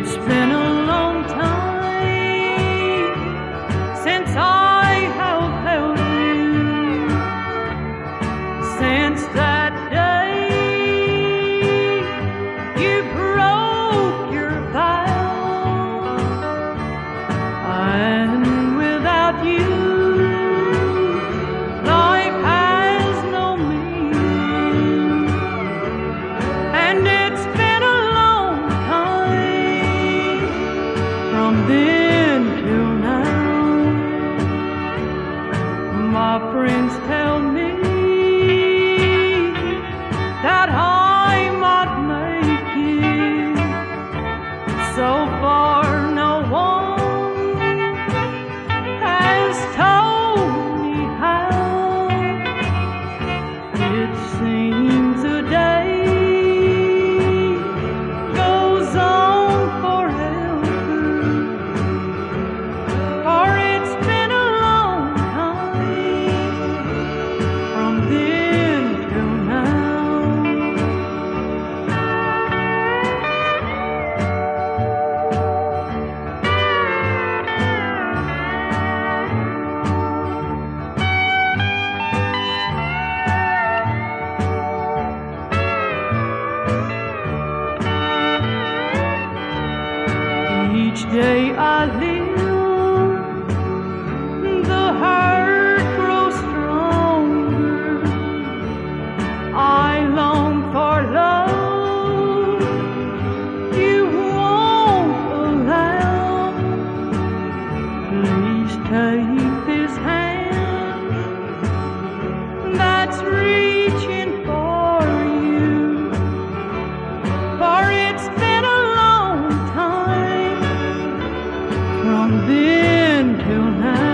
it's been a day I live. Then till now.